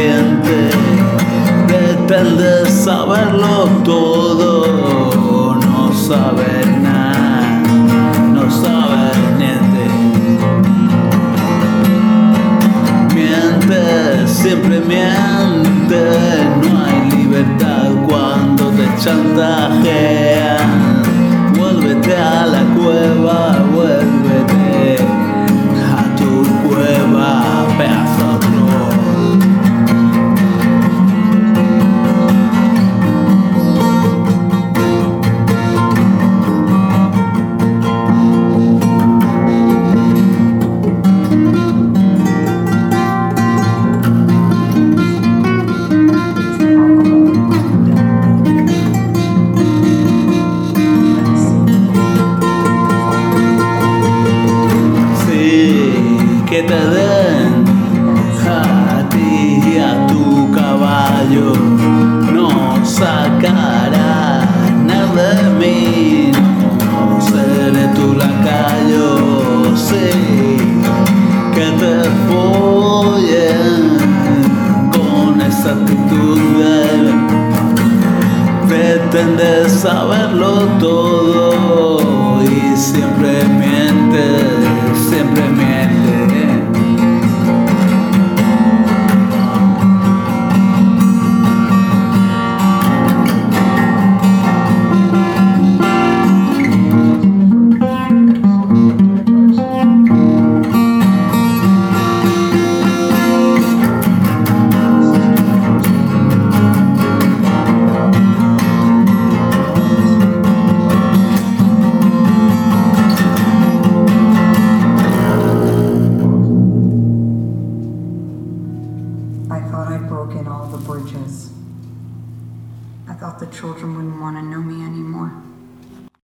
corriente. Saberlo todo, no saber nada, no saber niente. Miente, siempre miente, no hay libertad cuando te chantaje. Que te den a ti y a tu caballo. No sacará nada de mí, no seré tu lacayo. Sí, que te follen con esa actitud de pretende saberlo todo y siempre miente, thought the children wouldn't want to know me anymore.